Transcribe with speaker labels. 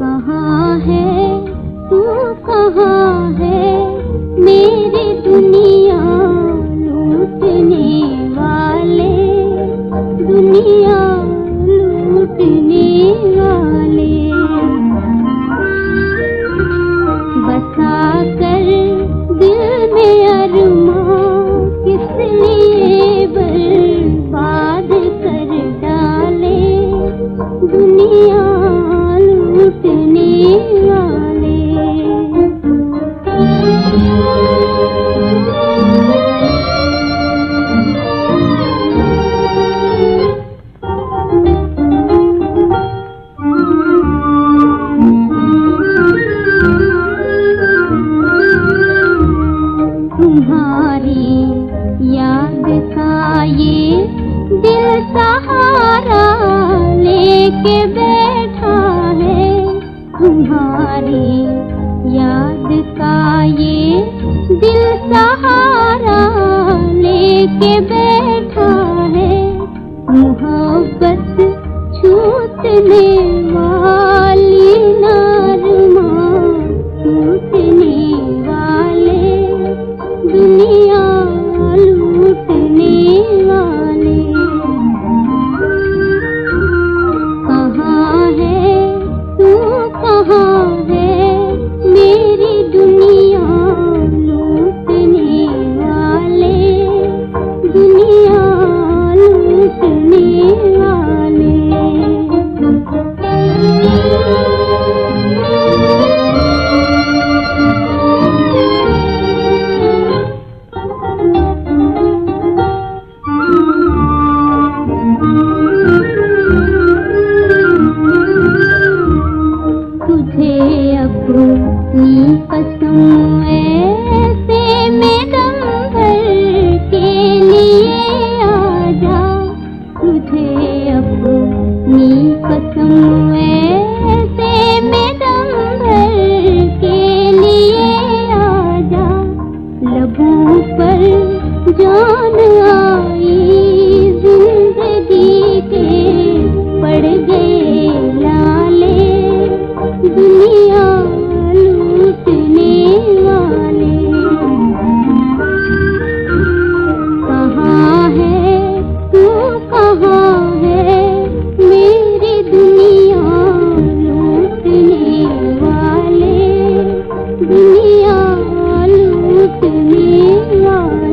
Speaker 1: कहाँ है दिया लूटने कर दिल में अरमा किसने बर्बाद कर डाले? दुनिया लूटने वाले। सहारा लेके बैठा है। तुम्हारी याद का ये दिल सहारा लेके बैठा है। मोहब्बत छूतने वाली नारमा छूतने वाले दुनिया ఎప్పుడు నీ కోసం रुकने वाली